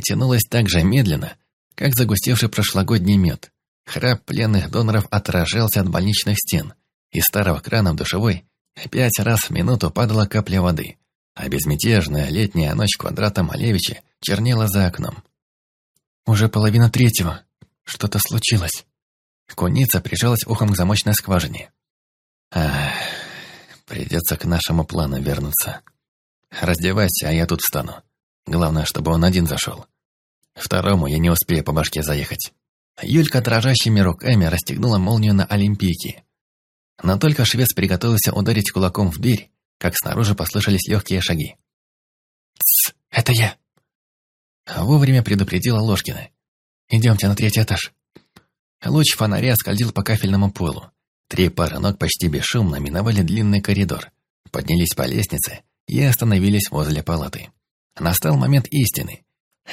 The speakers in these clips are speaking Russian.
тянулось так же медленно, как загустевший прошлогодний мед. Храп пленных доноров отражался от больничных стен. Из старого крана в душевой пять раз в минуту падала капля воды, а безмятежная летняя ночь квадрата Малевича чернела за окном. «Уже половина третьего. Что-то случилось». Куница прижалась ухом к замочной скважине. «Ах, придется к нашему плану вернуться. Раздевайся, а я тут встану. Главное, чтобы он один зашел. Второму я не успею по башке заехать». Юлька дрожащими руками расстегнула молнию на Олимпийке. Но только швец приготовился ударить кулаком в дверь, как снаружи послышались легкие шаги. «Тсс, это я!» Вовремя предупредила Ложкина. «Идемте на третий этаж». Луч фонаря скользил по кафельному полу. Три пары ног почти бесшумно миновали длинный коридор, поднялись по лестнице и остановились возле палаты. Настал момент истины.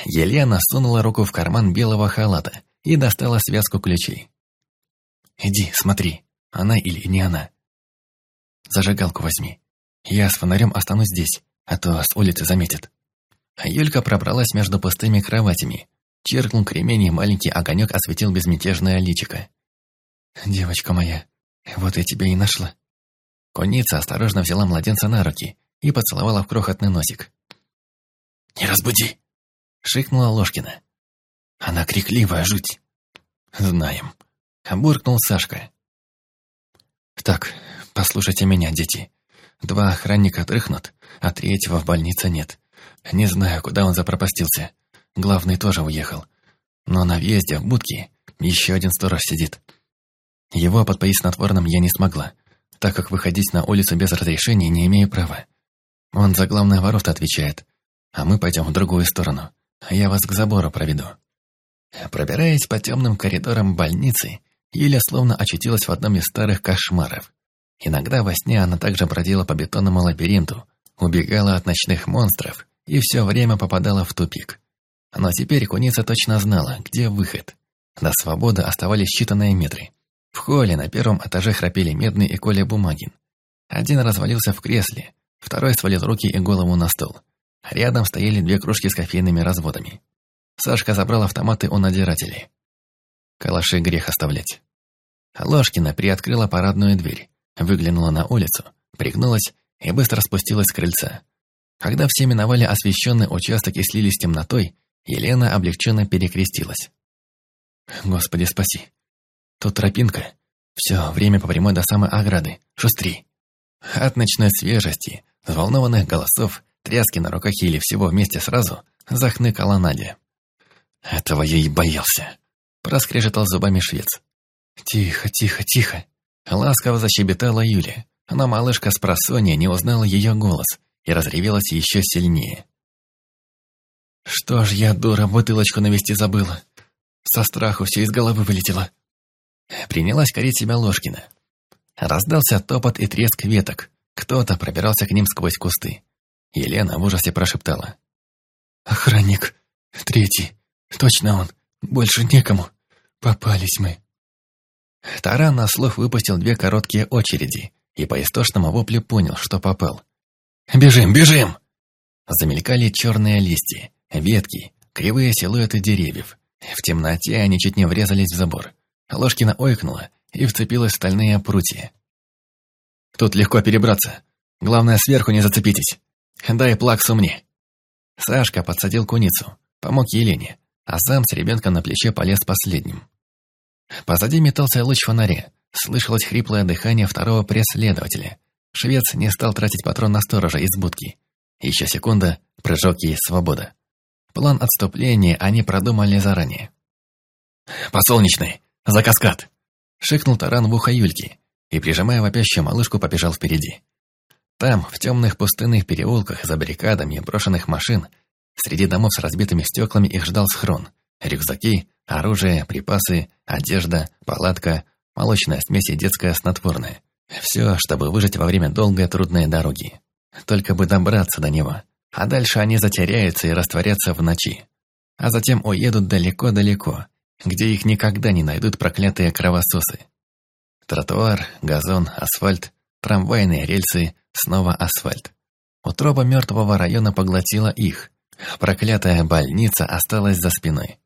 Елена сунула руку в карман белого халата и достала связку ключей. «Иди, смотри, она или не она. Зажигалку возьми. Я с фонарем останусь здесь, а то с улицы заметят». Юлька пробралась между пустыми кроватями. Чиркнул кремень, и маленький огонек осветил безмятежное личико. «Девочка моя, вот я тебя и нашла». Конница осторожно взяла младенца на руки и поцеловала в крохотный носик. «Не разбуди!» — шикнула Ложкина. «Она крикливая жуть!» «Знаем», — буркнул Сашка. «Так, послушайте меня, дети. Два охранника дрыхнут, а третьего в больнице нет. Не знаю, куда он запропастился. Главный тоже уехал. Но на въезде в будке еще один сторож сидит. Его подпоить снотворным я не смогла, так как выходить на улицу без разрешения не имею права. Он за главное ворот отвечает, а мы пойдем в другую сторону. Я вас к забору проведу. Пробираясь по темным коридорам больницы, Юля словно очутилась в одном из старых кошмаров. Иногда во сне она также бродила по бетонному лабиринту, убегала от ночных монстров и все время попадала в тупик. Но теперь куница точно знала, где выход. До свободы оставались считанные метры. В холле на первом этаже храпели Медный и Коля Бумагин. Один развалился в кресле, второй свалил руки и голову на стол. Рядом стояли две кружки с кофейными разводами. Сашка забрал автоматы у надзирателей. Калаши грех оставлять. Ложкина приоткрыла парадную дверь, выглянула на улицу, пригнулась и быстро спустилась с крыльца. Когда все миновали освещенный участок и слились темнотой, Елена облегченно перекрестилась. «Господи, спаси! Тут тропинка. Все, время по прямой до самой ограды. Шустри!» От ночной свежести, взволнованных голосов, тряски на руках или всего вместе сразу, захныкала Надя. «Этого я и боялся!» Проскрежетал зубами швец. «Тихо, тихо, тихо!» Ласково защебетала Юля, но малышка с просонья не узнала ее голос и разревелась еще сильнее. «Что ж я, дура, бутылочку навести забыла? Со страху все из головы вылетело!» Принялась корить себя Ложкина. Раздался топот и треск веток. Кто-то пробирался к ним сквозь кусты. Елена в ужасе прошептала. «Охранник! Третий! Точно он! Больше некому! Попались мы!» Таран на слух выпустил две короткие очереди и по истошному воплю понял, что попал. «Бежим, бежим!» Замелькали черные листья, ветки, кривые силуэты деревьев. В темноте они чуть не врезались в забор. Ложкина ойкнула и вцепилась в стальные прутья. «Тут легко перебраться. Главное, сверху не зацепитесь. Дай плаксу мне». Сашка подсадил куницу, помог Елене, а сам с ребенком на плече полез последним. Позади метался луч фонаря, слышалось хриплое дыхание второго преследователя. Швец не стал тратить патрон на сторожа из будки. Еще секунда, прыжок и свобода. План отступления они продумали заранее. «По солнечной! За каскад!» Шикнул таран в ухо Юльки и, прижимая вопящую малышку, побежал впереди. Там, в темных пустынных переулках, за баррикадами брошенных машин, среди домов с разбитыми стеклами их ждал схрон. Рюкзаки, оружие, припасы, одежда, палатка, молочная смесь и детская снотворная. Все, чтобы выжить во время долгой трудной дороги. Только бы добраться до него. А дальше они затеряются и растворятся в ночи. А затем уедут далеко-далеко, где их никогда не найдут проклятые кровососы. Тротуар, газон, асфальт, трамвайные рельсы, снова асфальт. Утроба мертвого района поглотила их. Проклятая больница осталась за спиной.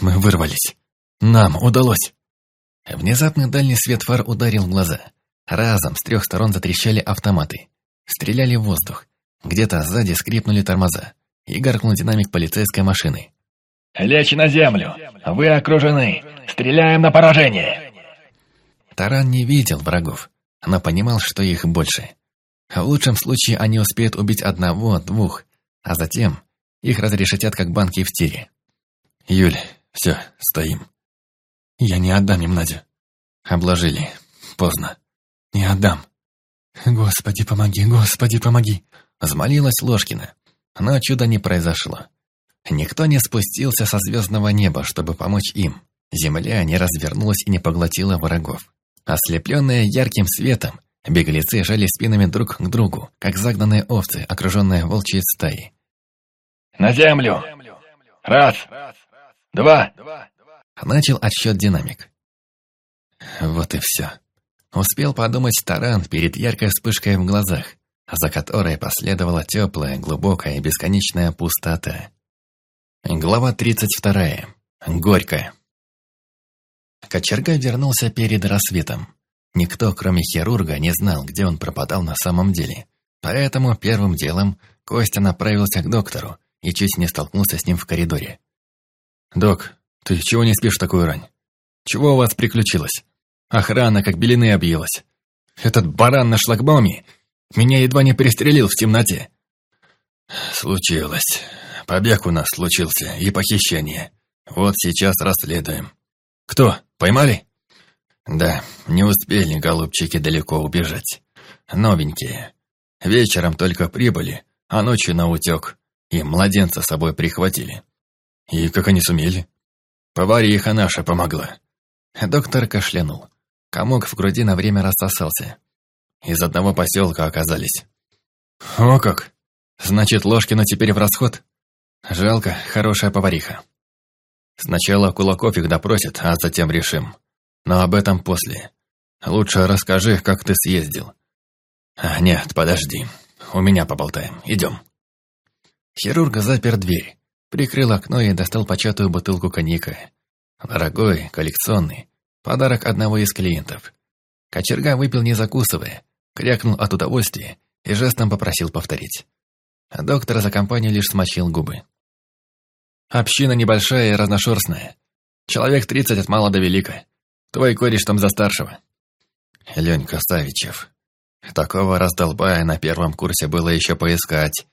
Мы вырвались. Нам удалось. Внезапно дальний свет фар ударил в глаза. Разом с трех сторон затрещали автоматы. Стреляли в воздух. Где-то сзади скрипнули тормоза. И гаркнул динамик полицейской машины. «Лечь на землю! Вы окружены! Стреляем на поражение!» Таран не видел врагов, но понимал, что их больше. В лучшем случае они успеют убить одного, двух, а затем их разрешетят как банки в тире. «Юль, все, стоим». «Я не отдам им Надю». «Обложили. Поздно». «Не отдам». «Господи, помоги, Господи, помоги!» Взмолилась Ложкина. Но чуда не произошло. Никто не спустился со звездного неба, чтобы помочь им. Земля не развернулась и не поглотила врагов. Ослепленные ярким светом, беглецы жали спинами друг к другу, как загнанные овцы, окруженные волчьей стаей. «На землю! Раз! Два!» Начал отсчет динамик. Вот и все. Успел подумать Таран перед яркой вспышкой в глазах, за которой последовала теплая, глубокая и бесконечная пустота. Глава 32. Горькая. Кочерга вернулся перед рассветом. Никто, кроме хирурга, не знал, где он пропадал на самом деле. Поэтому первым делом Костя направился к доктору и чуть не столкнулся с ним в коридоре. «Док, ты чего не спишь такую рань? Чего у вас приключилось? Охрана как белины объелась. Этот баран на шлагбауме меня едва не пристрелил в темноте». «Случилось. Побег у нас случился и похищение. Вот сейчас расследуем. Кто? Поймали? Да, не успели голубчики далеко убежать. Новенькие. Вечером только прибыли, а ночью на утек. И младенца с собой прихватили. И как они сумели? Повариха наша помогла. Доктор кашлянул. Комок в груди на время рассосался. Из одного поселка оказались. О как! Значит, Ложкина теперь в расход? Жалко, хорошая повариха. Сначала Кулаков их допросит, а затем решим. Но об этом после. Лучше расскажи, как ты съездил. А, нет, подожди. У меня поболтаем. Идем. Хирург запер дверь, прикрыл окно и достал початую бутылку коньяка. Дорогой, коллекционный. Подарок одного из клиентов. Кочерга выпил не закусывая, крякнул от удовольствия и жестом попросил повторить. Доктор за компанию лишь смочил губы. Община небольшая и разношерстная. Человек тридцать от мала до велика. Твой кореш там за старшего. Ленька Савичев. Такого раздолбая на первом курсе было еще поискать.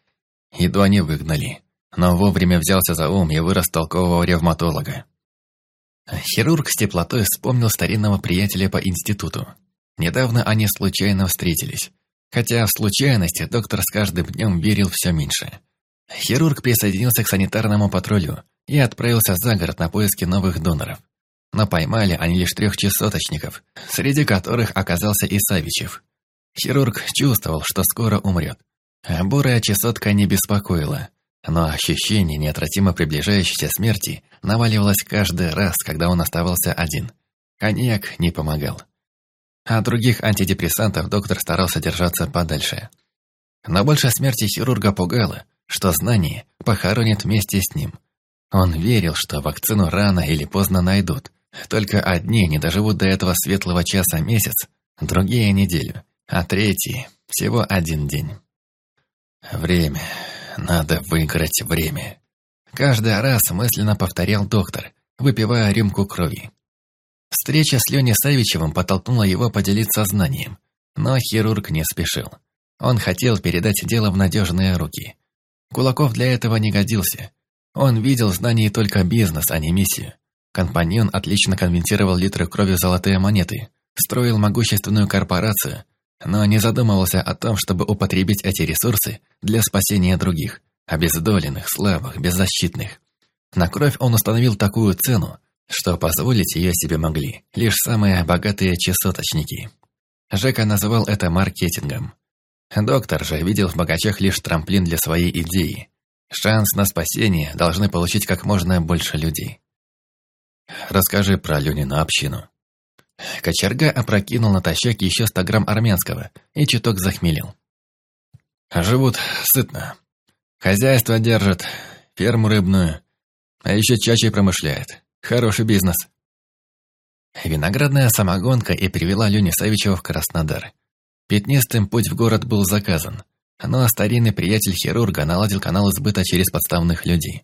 Едва не выгнали. Но вовремя взялся за ум и вырос толкового ревматолога. Хирург с теплотой вспомнил старинного приятеля по институту. Недавно они случайно встретились. Хотя в случайности доктор с каждым днем верил все меньше. Хирург присоединился к санитарному патрулю и отправился за город на поиски новых доноров. Но поймали они лишь трех чесоточников, среди которых оказался и Савичев. Хирург чувствовал, что скоро умрет. Бурая чесотка не беспокоила, но ощущение неотвратимо приближающейся смерти наваливалось каждый раз, когда он оставался один. Коньяк не помогал. От других антидепрессантов доктор старался держаться подальше. Но больше смерти хирурга пугало, что знание похоронит вместе с ним. Он верил, что вакцину рано или поздно найдут. Только одни не доживут до этого светлого часа месяц, другие – неделю, а третьи – всего один день. Время. Надо выиграть время. Каждый раз мысленно повторял доктор, выпивая рюмку крови. Встреча с Леней Савичевым подтолкнула его поделиться знанием, но хирург не спешил. Он хотел передать дело в надежные руки. Кулаков для этого не годился. Он видел в знании только бизнес, а не миссию. Компаньон отлично конвертировал литры крови в золотые монеты, строил могущественную корпорацию, но не задумывался о том, чтобы употребить эти ресурсы для спасения других, обездоленных, слабых, беззащитных. На кровь он установил такую цену, что позволить ее себе могли лишь самые богатые чесоточники. Жека называл это маркетингом. Доктор же видел в богачах лишь трамплин для своей идеи. Шанс на спасение должны получить как можно больше людей. Расскажи про Ленину общину. Кочерга опрокинул натощак еще 100 грамм армянского и чуток захмелил. Живут сытно. Хозяйство держит, ферму рыбную, а еще чачей промышляет. Хороший бизнес. Виноградная самогонка и привела Леню Савичева в Краснодар. Пятнистым путь в город был заказан, но старинный приятель хирурга наладил канал сбыта через подставных людей.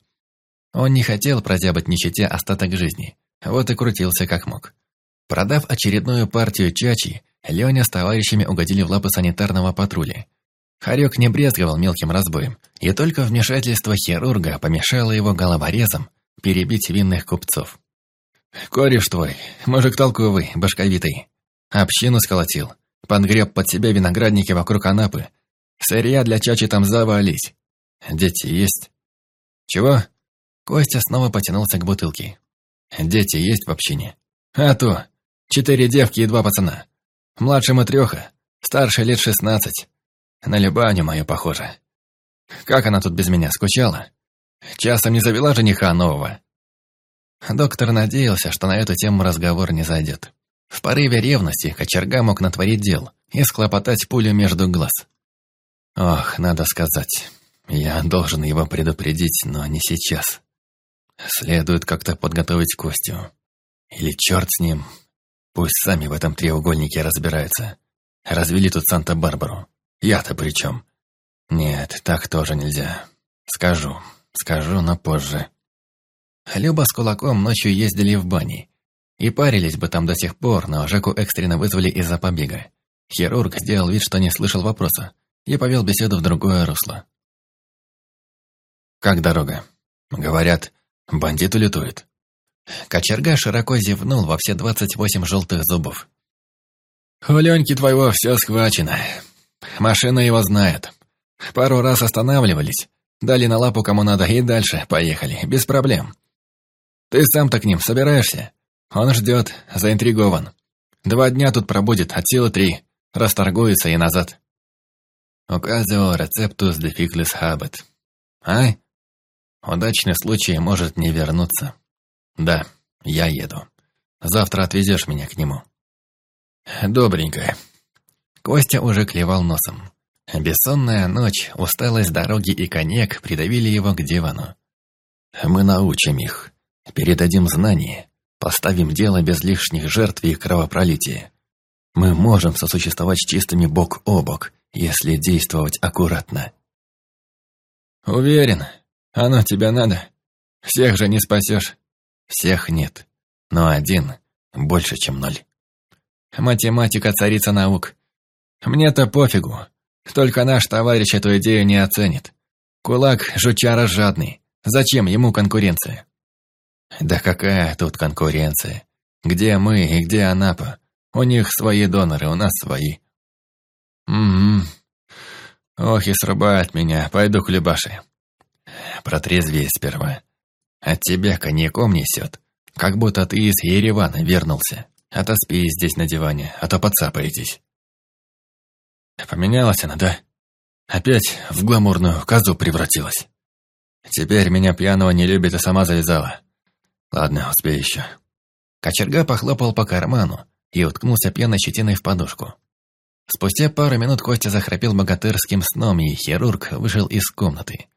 Он не хотел прозябать нищете остаток жизни, вот и крутился как мог. Продав очередную партию чачи, Леня с товарищами угодили в лапы санитарного патруля. Харек не брезговал мелким разбоем, и только вмешательство хирурга помешало его головорезом перебить винных купцов. «Кореш твой, мужик толковый, башковитый. Общину сколотил, подгреб под себя виноградники вокруг Анапы. Сырья для чачи там завались. Дети есть?» «Чего?» Костя снова потянулся к бутылке. «Дети есть в общине?» «А то! Четыре девки и два пацана. Младшему трёха, старше лет шестнадцать. На Любаню мою похоже. Как она тут без меня скучала? Часом не завела жениха нового. Доктор надеялся, что на эту тему разговор не зайдет. В порыве ревности кочерга мог натворить дел и схлопотать пулю между глаз. Ох, надо сказать, я должен его предупредить, но не сейчас. Следует как-то подготовить Костю. Или черт с ним. Пусть сами в этом треугольнике разбираются. Развели тут Санта-Барбару. Я-то при чем? Нет, так тоже нельзя. Скажу, скажу, но позже. Люба с кулаком ночью ездили в бани. И парились бы там до сих пор, но Жеку экстренно вызвали из-за побега. Хирург сделал вид, что не слышал вопроса, и повел беседу в другое русло. «Как дорога?» «Говорят, бандит улетует». Кочерга широко зевнул во все двадцать восемь желтых зубов. «У Леньки твоего все схвачено. Машина его знает. Пару раз останавливались, дали на лапу кому надо и дальше поехали, без проблем. Ты сам-то к ним собираешься? Он ждет, заинтригован. Два дня тут пробудет, от силы три, расторгуется и назад. Указывал рецептус дефиклис хабет. А? Удачный случай может не вернуться. Да, я еду. Завтра отвезешь меня к нему. Добренько. Костя уже клевал носом. Бессонная ночь, усталость дороги и коньяк придавили его к дивану. Мы научим их. Передадим знания. Поставим дело без лишних жертв и кровопролития. Мы можем сосуществовать с чистыми бок о бок, если действовать аккуратно. Уверен, оно тебе надо. Всех же не спасешь. Всех нет, но один больше, чем ноль. Математика царица наук. Мне-то пофигу. Только наш товарищ эту идею не оценит. Кулак жучара жадный. Зачем ему конкуренция? Да какая тут конкуренция? Где мы и где Анапа? У них свои доноры, у нас свои. Угу. Ох и срубает меня, пойду к Любаше. Протрезвей сперва. От тебя коньяком несет, как будто ты из Еревана вернулся. Отоспи здесь на диване, а то подцапаетесь. Поменялась она, да? Опять в гламурную козу превратилась. Теперь меня пьяного не любит и сама завязала. Ладно, успею еще. Кочерга похлопал по карману и уткнулся пьяной щетиной в подушку. Спустя пару минут Костя захрапел богатырским сном, и хирург вышел из комнаты.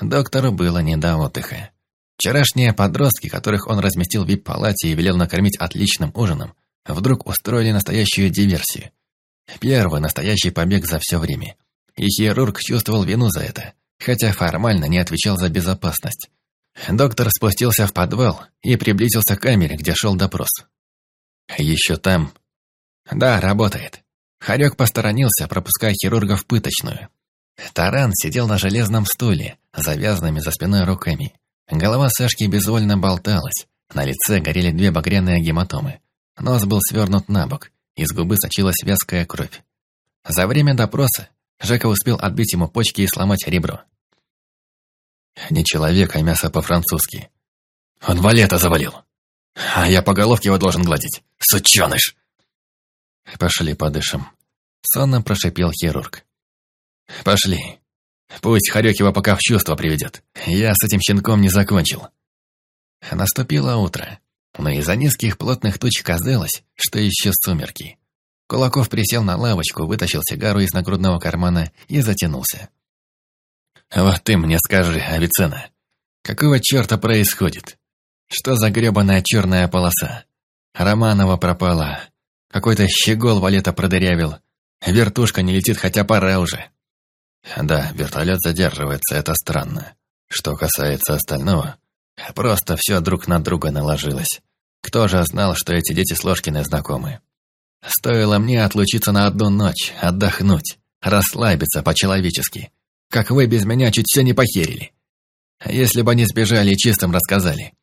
Доктору было не до отдыха. Вчерашние подростки, которых он разместил в вип-палате и велел накормить отличным ужином, вдруг устроили настоящую диверсию. Первый настоящий побег за все время. И хирург чувствовал вину за это, хотя формально не отвечал за безопасность. Доктор спустился в подвал и приблизился к камере, где шел допрос. «Еще там?» «Да, работает». Харек посторонился, пропуская хирурга в пыточную. Таран сидел на железном стуле, завязанными за спиной руками. Голова Сашки безвольно болталась, на лице горели две багряные гематомы. Нос был свернут на бок, из губы сочилась вязкая кровь. За время допроса Жека успел отбить ему почки и сломать ребро. Не человек, а мясо по-французски. Он валета завалил. А я по головке его должен гладить. Сученыш! Пошли подышим. Сонно прошипел хирург. Пошли. Пусть Харек его пока в чувство приведет. Я с этим щенком не закончил. Наступило утро, но из-за низких плотных туч казалось, что еще сумерки. Кулаков присел на лавочку, вытащил сигару из нагрудного кармана и затянулся. Вот ты мне скажи, Авиценна, какого черта происходит? Что за гребаная черная полоса? Романова пропала. Какой-то щегол валета продырявил. Вертушка не летит, хотя пора уже. Да, вертолет задерживается, это странно. Что касается остального, просто все друг на друга наложилось. Кто же знал, что эти дети с Ложкиной знакомы? Стоило мне отлучиться на одну ночь, отдохнуть, расслабиться по-человечески. Как вы без меня чуть все не похерили. Если бы они сбежали и чистым рассказали.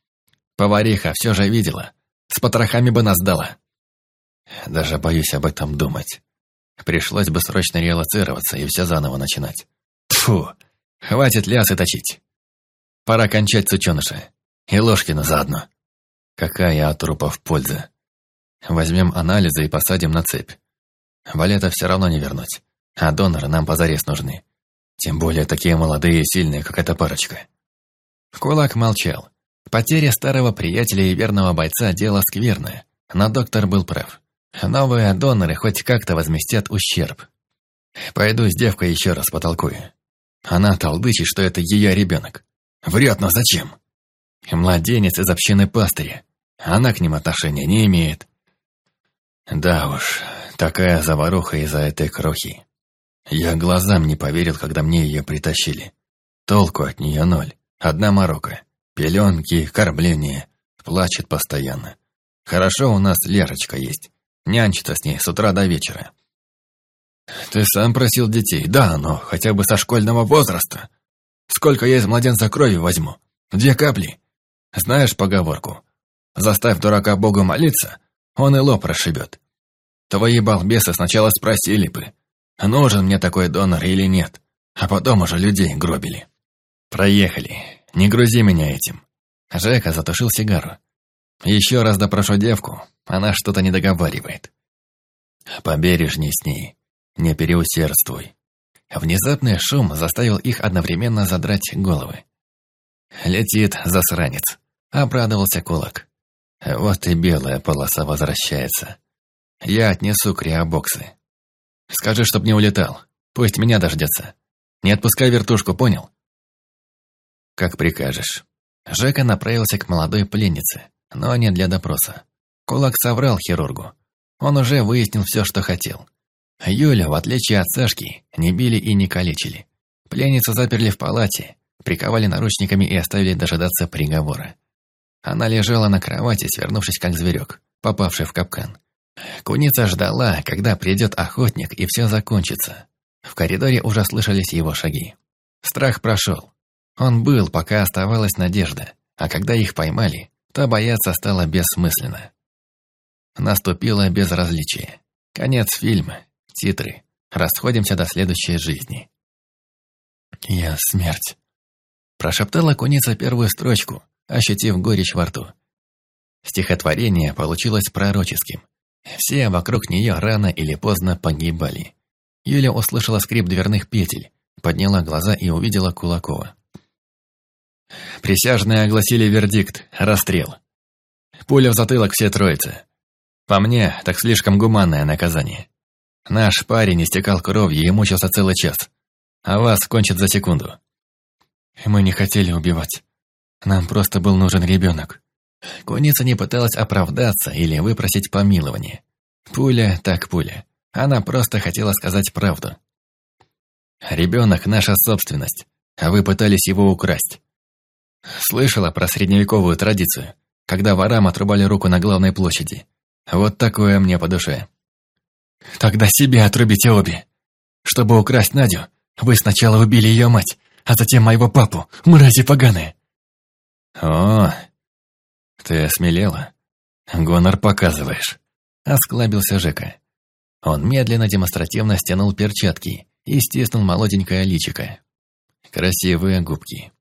Повариха все же видела. С потрохами бы нас дала. Даже боюсь об этом думать. Пришлось бы срочно релацироваться и все заново начинать. Тфу, хватит лясы точить. Пора кончать сученыша. И Ложкина заодно. Какая от трупов польза. Возьмем анализы и посадим на цепь. Валета все равно не вернуть. А доноры нам позарез нужны. Тем более такие молодые и сильные, как эта парочка. Кулак молчал. Потеря старого приятеля и верного бойца – дело скверное. Но доктор был прав. Новые доноры хоть как-то возместят ущерб. Пойду с девкой еще раз потолкую. Она толдычит, что это ее ребенок. Врет, но зачем? Младенец из общины пастыря. Она к ним отношения не имеет. Да уж, такая заваруха из-за этой крохи. Я глазам не поверил, когда мне ее притащили. Толку от нее ноль. Одна морока. Пеленки, кормление. Плачет постоянно. Хорошо у нас Лерочка есть. Нянчится с ней с утра до вечера. Ты сам просил детей. Да, но хотя бы со школьного возраста. Сколько я из младенца крови возьму? Две капли. Знаешь поговорку? Заставь дурака Богу молиться, он и лоб расшибет. Твои балбесы сначала спросили бы, нужен мне такой донор или нет, а потом уже людей гробили. Проехали, не грузи меня этим. Жека затушил сигару. Еще раз допрошу девку, она что-то не договаривает. Побережней с ней, не переусердствуй. Внезапный шум заставил их одновременно задрать головы. «Летит засранец», — обрадовался кулак. «Вот и белая полоса возвращается. Я отнесу криобоксы. Скажи, чтоб не улетал. Пусть меня дождется. Не отпускай вертушку, понял?» «Как прикажешь». Жека направился к молодой пленнице, но не для допроса. Кулак соврал хирургу. Он уже выяснил все, что хотел. Юля, в отличие от Сашки, не били и не калечили. Пленницу заперли в палате, приковали наручниками и оставили дожидаться приговора. Она лежала на кровати, свернувшись как зверек, попавший в капкан. Куница ждала, когда придет охотник и все закончится. В коридоре уже слышались его шаги. Страх прошел. Он был, пока оставалась надежда, а когда их поймали, то бояться стало бессмысленно. Наступило безразличие. Конец фильма, титры. Расходимся до следующей жизни. «Я смерть», – прошептала куница первую строчку, ощутив горечь во рту. Стихотворение получилось пророческим. Все вокруг нее рано или поздно погибали. Юля услышала скрип дверных петель, подняла глаза и увидела Кулакова. Присяжные огласили вердикт – расстрел. Пуля в затылок все троицы. По мне, так слишком гуманное наказание. Наш парень истекал кровью и мучился целый час. А вас кончат за секунду. Мы не хотели убивать. Нам просто был нужен ребенок. Куница не пыталась оправдаться или выпросить помилование. Пуля так пуля. Она просто хотела сказать правду. Ребенок – наша собственность, а вы пытались его украсть. Слышала про средневековую традицию, когда ворам отрубали руку на главной площади. Вот такое мне по душе. Тогда себе отрубите обе. Чтобы украсть Надю, вы сначала убили ее мать, а затем моего папу, мрази поганые. О, ты осмелела. Гонор показываешь. Осклабился Жека. Он медленно демонстративно стянул перчатки и стиснул молоденькое личико. Красивые губки.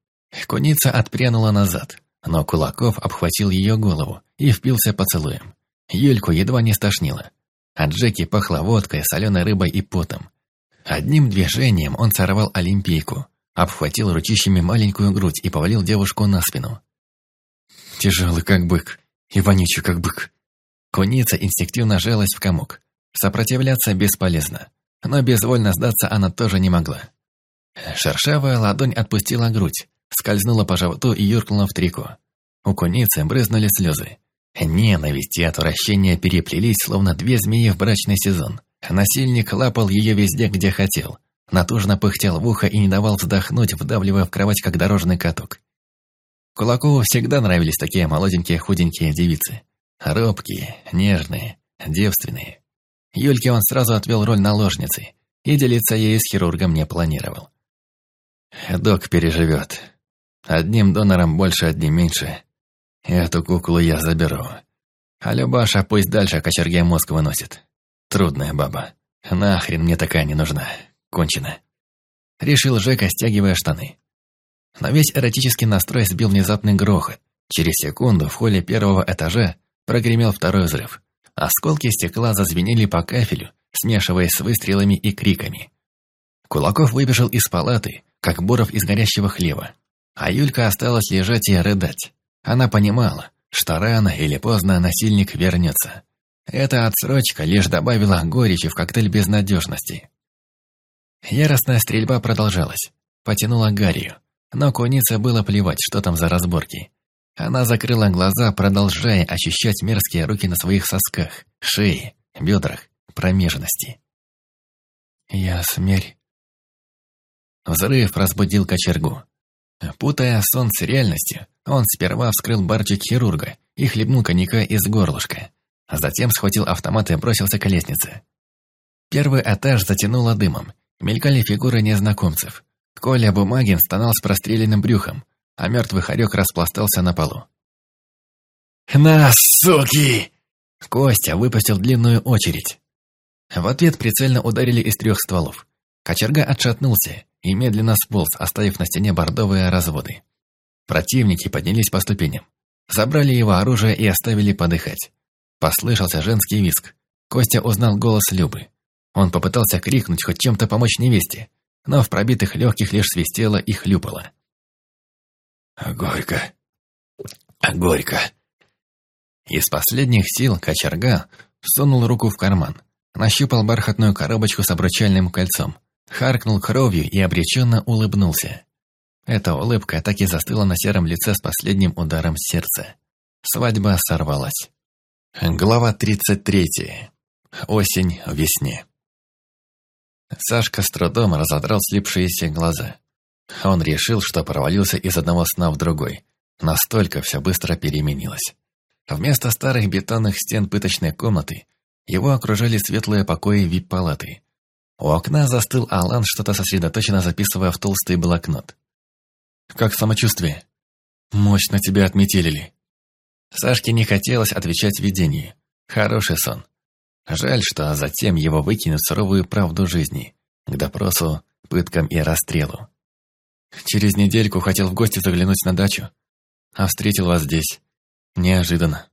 Куница отпрянула назад, но Кулаков обхватил ее голову и впился поцелуем. Юльку едва не стошнило. От Джеки пахло водкой, соленой рыбой и потом. Одним движением он сорвал олимпийку, обхватил ручищами маленькую грудь и повалил девушку на спину. Тяжелый как бык и вонючий как бык. Куница инстинктивно жалась в комок. Сопротивляться бесполезно, но безвольно сдаться она тоже не могла. Шершавая ладонь отпустила грудь, скользнула по животу и юркнула в трико. У куницы брызнули слезы. Ненависть и отвращение переплелись, словно две змеи в брачный сезон. Насильник лапал ее везде, где хотел. Натужно пыхтел в ухо и не давал вздохнуть, вдавливая в кровать, как дорожный каток. Кулакову всегда нравились такие молоденькие худенькие девицы. Робкие, нежные, девственные. Юльке он сразу отвел роль наложницы, и делиться ей с хирургом не планировал. Док переживет. Одним донором больше, одним меньше. Эту куклу я заберу. А Любаша пусть дальше кочерге мозг выносит. Трудная баба. Нахрен мне такая не нужна. Кончено. Решил Жека, стягивая штаны. Но весь эротический настрой сбил внезапный грохот. Через секунду в холле первого этажа прогремел второй взрыв. Осколки стекла зазвенели по кафелю, смешиваясь с выстрелами и криками. Кулаков выбежал из палаты, как Боров из горящего хлеба. А Юлька осталась лежать и рыдать. Она понимала, что рано или поздно насильник вернется. Эта отсрочка лишь добавила горечи в коктейль безнадежности. Яростная стрельба продолжалась. Потянула Гаррию. Но кунице было плевать, что там за разборки. Она закрыла глаза, продолжая ощущать мерзкие руки на своих сосках, шее, бедрах, промежности. «Я смерь». Взрыв разбудил кочергу. Путая сон с реальностью, он сперва вскрыл барчик хирурга и хлебнул коньяка из горлышка, а затем схватил автомат и бросился к лестнице. Первый этаж затянуло дымом, мелькали фигуры незнакомцев. Коля Бумагин стонал с простреленным брюхом, а мертвый хорек распластался на полу. «На, суки!» Костя выпустил длинную очередь. В ответ прицельно ударили из трех стволов. Кочерга отшатнулся и медленно сполз, оставив на стене бордовые разводы. Противники поднялись по ступеням. Забрали его оружие и оставили подыхать. Послышался женский виск. Костя узнал голос Любы. Он попытался крикнуть, хоть чем-то помочь невесте, но в пробитых легких лишь свистело и хлюпало. «Горько! Горько!» Из последних сил кочерга сунул руку в карман, нащупал бархатную коробочку с обручальным кольцом, харкнул кровью и обреченно улыбнулся. Эта улыбка так и застыла на сером лице с последним ударом сердца. Свадьба сорвалась. Глава 33. Осень в весне. Сашка с трудом разодрал слипшиеся глаза. Он решил, что провалился из одного сна в другой. Настолько все быстро переменилось. Вместо старых бетонных стен пыточной комнаты его окружали светлые покои вип-палаты. У окна застыл Алан, что-то сосредоточенно записывая в толстый блокнот. «Как самочувствие?» «Мощно тебя отметелили». Сашке не хотелось отвечать видению. Хороший сон. Жаль, что затем его выкинут суровую правду жизни, к допросу, пыткам и расстрелу. Через недельку хотел в гости заглянуть на дачу, а встретил вас здесь. Неожиданно.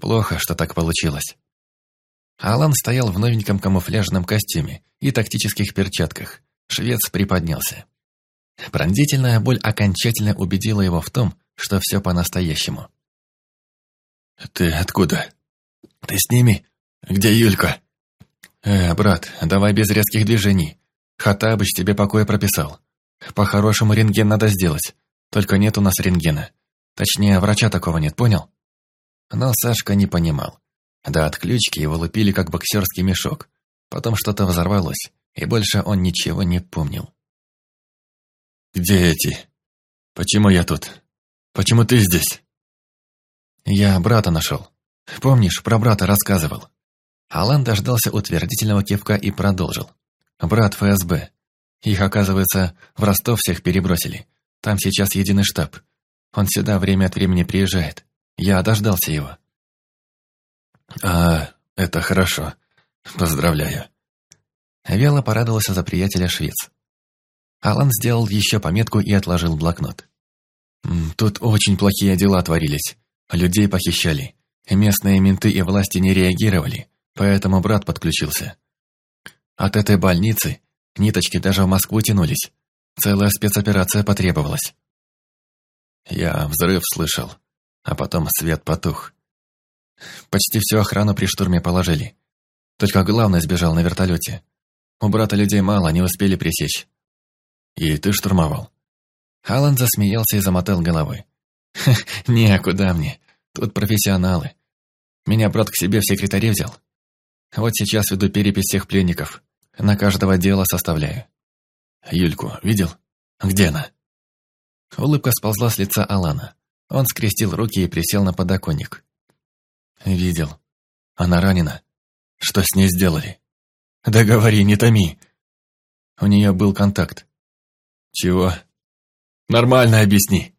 Плохо, что так получилось. Алан стоял в новеньком камуфляжном костюме и тактических перчатках. Швец приподнялся. Пронзительная боль окончательно убедила его в том, что все по-настоящему. «Ты откуда? Ты с ними? Где Юлька?» «Э, брат, давай без резких движений. Хатабыч тебе покоя прописал. По-хорошему рентген надо сделать. Только нет у нас рентгена. Точнее, врача такого нет, понял?» Но Сашка не понимал. До отключки его лупили, как боксерский мешок. Потом что-то взорвалось, и больше он ничего не помнил. «Где эти? Почему я тут? Почему ты здесь?» «Я брата нашел. Помнишь, про брата рассказывал?» Алан дождался утвердительного кивка и продолжил. «Брат ФСБ. Их, оказывается, в Ростов всех перебросили. Там сейчас единый штаб. Он сюда время от времени приезжает. Я дождался его». «А, это хорошо. Поздравляю». Вяло порадовался за приятеля швец. Алан сделал еще пометку и отложил блокнот. «Тут очень плохие дела творились. Людей похищали. Местные менты и власти не реагировали, поэтому брат подключился. От этой больницы ниточки даже в Москву тянулись. Целая спецоперация потребовалась. Я взрыв слышал, а потом свет потух. Почти всю охрану при штурме положили. Только главный сбежал на вертолете. У брата людей мало, не успели пресечь. И ты штурмовал?» Алан засмеялся и замотал головой. «Не, куда мне? Тут профессионалы. Меня брат к себе в секретаре взял. Вот сейчас веду перепись всех пленников. На каждого дело составляю. Юльку видел? Где она?» Улыбка сползла с лица Алана. Он скрестил руки и присел на подоконник. «Видел. Она ранена. Что с ней сделали?» «Да говори, не томи!» У нее был контакт. «Чего?» «Нормально объясни!»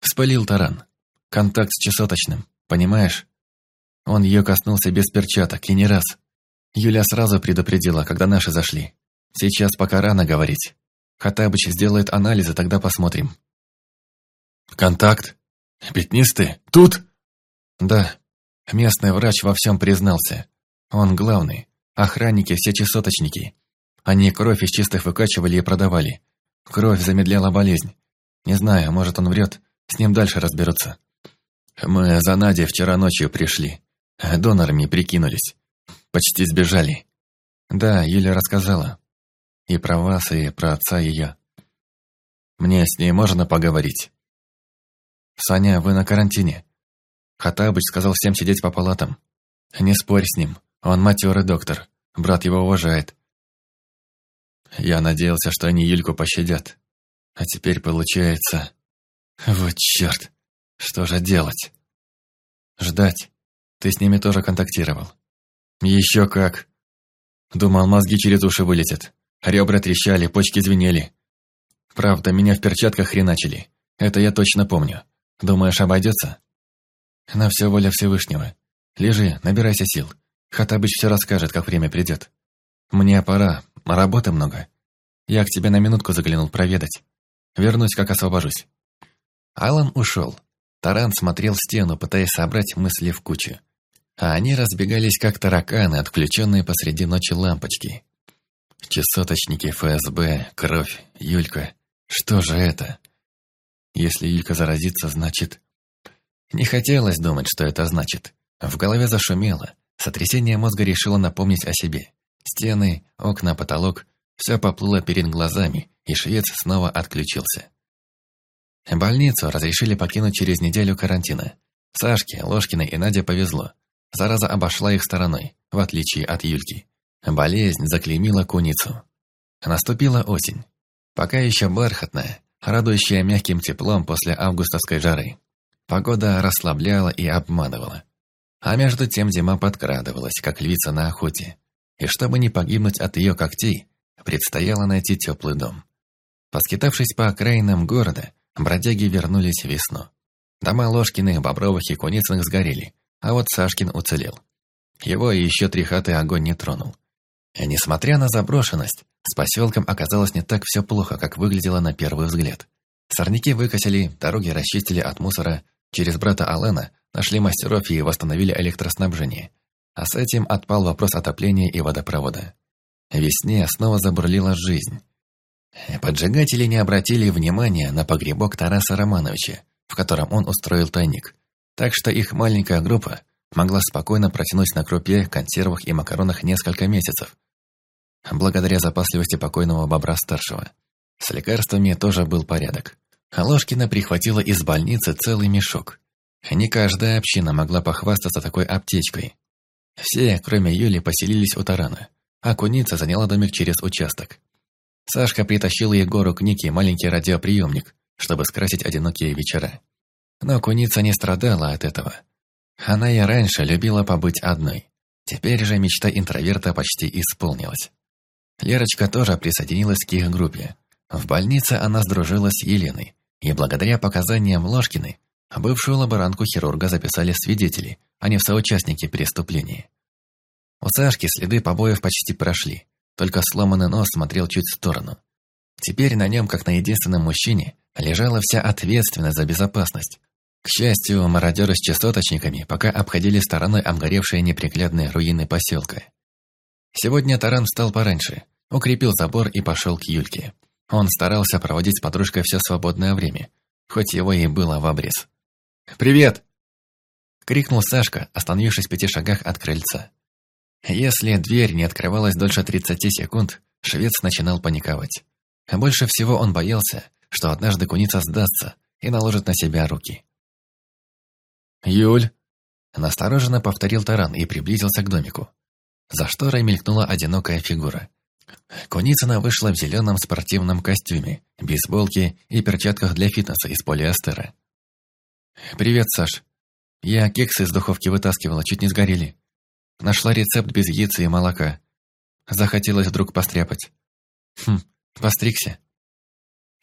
Вспылил Таран. Контакт с чесоточным, понимаешь? Он ее коснулся без перчаток, и не раз. Юля сразу предупредила, когда наши зашли. Сейчас пока рано говорить. Хатабыч сделает анализы, тогда посмотрим. «Контакт? Пятнистый? Тут?» «Да. Местный врач во всем признался. Он главный. Охранники все чесоточники. Они кровь из чистых выкачивали и продавали. Кровь замедляла болезнь. Не знаю, может он врет. С ним дальше разберутся. Мы за Надей вчера ночью пришли. Донорами прикинулись. Почти сбежали. Да, Юля рассказала. И про вас, и про отца ее. Мне с ней можно поговорить? Саня, вы на карантине. Хатабыч сказал всем сидеть по палатам. Не спорь с ним. Он матерый доктор. Брат его уважает. Я надеялся, что они Юльку пощадят. А теперь получается... Вот черт. Что же делать? Ждать. Ты с ними тоже контактировал. Еще как. Думал, мозги через уши вылетят. Ребра трещали, почки звенели. Правда, меня в перчатках хреначили. Это я точно помню. Думаешь, обойдется? На все воля Всевышнего. Лежи, набирайся сил. Хатабыч все расскажет, как время придет. Мне пора, работы много. Я к тебе на минутку заглянул проведать. Вернусь, как освобожусь. Алан ушел. Таран смотрел в стену, пытаясь собрать мысли в кучу. А они разбегались, как тараканы, отключенные посреди ночи лампочки. Чесоточники, ФСБ, кровь, Юлька. Что же это? Если Юлька заразится, значит... Не хотелось думать, что это значит. В голове зашумело. Сотрясение мозга решило напомнить о себе. Стены, окна, потолок – все поплыло перед глазами, и швец снова отключился. Больницу разрешили покинуть через неделю карантина. Сашке, Ложкиной и Наде повезло. Зараза обошла их стороной, в отличие от Юльки. Болезнь заклеймила куницу. Наступила осень. Пока еще бархатная, радующая мягким теплом после августовской жары. Погода расслабляла и обманывала. А между тем зима подкрадывалась, как львица на охоте. И чтобы не погибнуть от ее когтей, предстояло найти теплый дом. Поскитавшись по окраинам города, Бродяги вернулись в весну. Дома Ложкиных, Бобровых и Куницыных сгорели, а вот Сашкин уцелел. Его и еще три хаты огонь не тронул. И несмотря на заброшенность, с поселком оказалось не так все плохо, как выглядело на первый взгляд. Сорняки выкосили, дороги расчистили от мусора, через брата Алена нашли мастеров и восстановили электроснабжение. А с этим отпал вопрос отопления и водопровода. Весне снова забурлила жизнь. Поджигатели не обратили внимания на погребок Тараса Романовича, в котором он устроил тайник, так что их маленькая группа могла спокойно протянуть на крупе, консервах и макаронах несколько месяцев, благодаря запасливости покойного бобра-старшего. С лекарствами тоже был порядок. Ложкина прихватила из больницы целый мешок. Не каждая община могла похвастаться такой аптечкой. Все, кроме Юли, поселились у Тарана, а Куница заняла домик через участок. Сашка притащил Егору к Нике маленький радиоприемник, чтобы скрасить одинокие вечера. Но куница не страдала от этого. Она и раньше любила побыть одной. Теперь же мечта интроверта почти исполнилась. Лерочка тоже присоединилась к их группе. В больнице она сдружилась с Еленой, и благодаря показаниям Ложкины бывшую лаборантку хирурга записали свидетели, а не в соучастники преступления. У Сашки следы побоев почти прошли, только сломанный нос смотрел чуть в сторону. Теперь на нем, как на единственном мужчине, лежала вся ответственность за безопасность. К счастью, мародеры с частоточниками пока обходили стороной обгоревшие неприглядные руины поселка. Сегодня Таран встал пораньше, укрепил забор и пошел к Юльке. Он старался проводить с подружкой все свободное время, хоть его и было в обрез. «Привет!» — крикнул Сашка, остановившись в пяти шагах от крыльца. Если дверь не открывалась дольше 30 секунд, швец начинал паниковать. Больше всего он боялся, что однажды куница сдастся и наложит на себя руки. «Юль!» Настороженно повторил таран и приблизился к домику. За шторой мелькнула одинокая фигура. Куницына вышла в зеленом спортивном костюме, бейсболке и перчатках для фитнеса из полиэстера. «Привет, Саш. Я кексы из духовки вытаскивала, чуть не сгорели. Нашла рецепт без яиц и молока. Захотелось вдруг постряпать. Хм, постригся.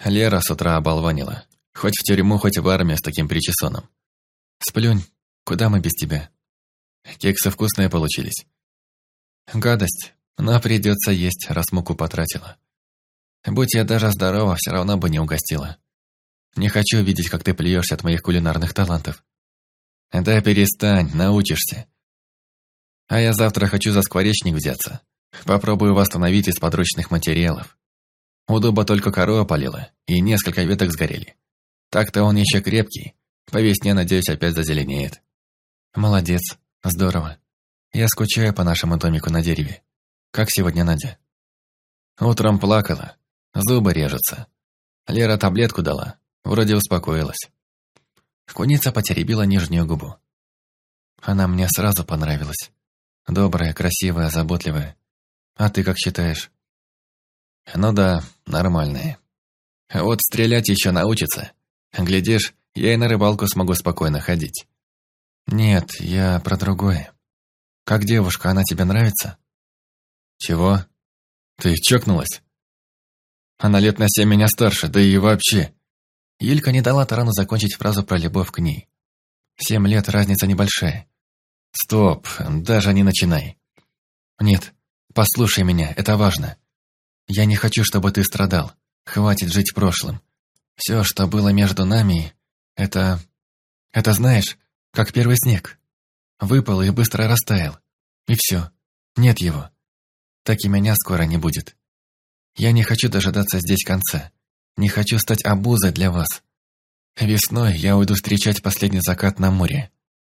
Лера с утра оболванила. Хоть в тюрьму, хоть в армию с таким причесоном. Сплюнь, куда мы без тебя? Кексы вкусные получились. Гадость, но придется есть, раз муку потратила. Будь я даже здорова, все равно бы не угостила. Не хочу видеть, как ты плюешься от моих кулинарных талантов. Да перестань, научишься. А я завтра хочу за скворечник взяться. Попробую восстановить из подручных материалов. У дуба только кору опалила, и несколько веток сгорели. Так-то он еще крепкий. По весне, надеюсь, опять зазеленеет. Молодец, здорово. Я скучаю по нашему домику на дереве. Как сегодня Надя? Утром плакала, зубы режутся. Лера таблетку дала, вроде успокоилась. Куница потеребила нижнюю губу. Она мне сразу понравилась. Добрая, красивая, заботливая. А ты как считаешь? Ну да, нормальная. Вот стрелять еще научится. Глядишь, я и на рыбалку смогу спокойно ходить. Нет, я про другое. Как девушка, она тебе нравится? Чего? Ты чокнулась? Она лет на семь меня старше, да и вообще. Юлька не дала Тарану закончить фразу про любовь к ней. Семь лет разница небольшая. Стоп, даже не начинай. Нет, послушай меня, это важно. Я не хочу, чтобы ты страдал. Хватит жить прошлым. Все, что было между нами, это... Это знаешь, как первый снег. Выпал и быстро растаял. И все. Нет его. Так и меня скоро не будет. Я не хочу дожидаться здесь конца. Не хочу стать обузой для вас. Весной я уйду встречать последний закат на море.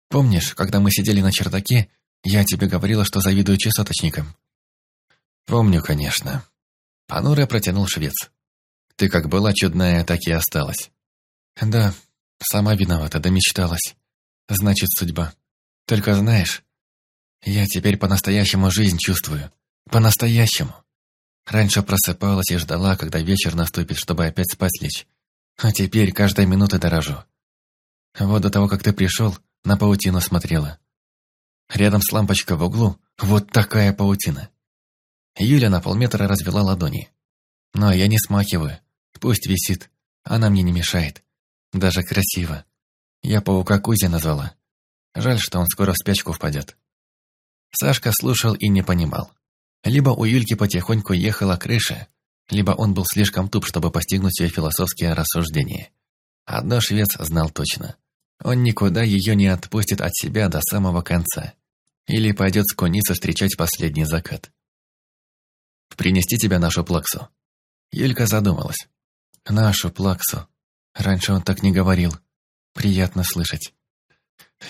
Помнишь, когда мы сидели на чердаке, я тебе говорила, что завидую чесоточникам? Помню, конечно. Понуро протянул швец. Ты как была чудная, так и осталась. Да, сама виновата, да мечталась. Значит, судьба. Только знаешь, я теперь по-настоящему жизнь чувствую. По-настоящему. Раньше просыпалась и ждала, когда вечер наступит, чтобы опять спать лечь. А теперь каждой минуты дорожу. Вот до того, как ты пришел, на паутину смотрела. Рядом с лампочкой в углу вот такая паутина. Юля на полметра развела ладони. Но я не смахиваю. Пусть висит. Она мне не мешает. Даже красиво. Я паука Кузя назвала. Жаль, что он скоро в спячку впадет. Сашка слушал и не понимал. Либо у Юльки потихоньку ехала крыша, либо он был слишком туп, чтобы постигнуть ее философские рассуждения. Одно швец знал точно. Он никуда ее не отпустит от себя до самого конца. Или пойдет с куницей встречать последний закат. «Принести тебе нашу плаксу?» Юлька задумалась. «Нашу плаксу. Раньше он так не говорил. Приятно слышать».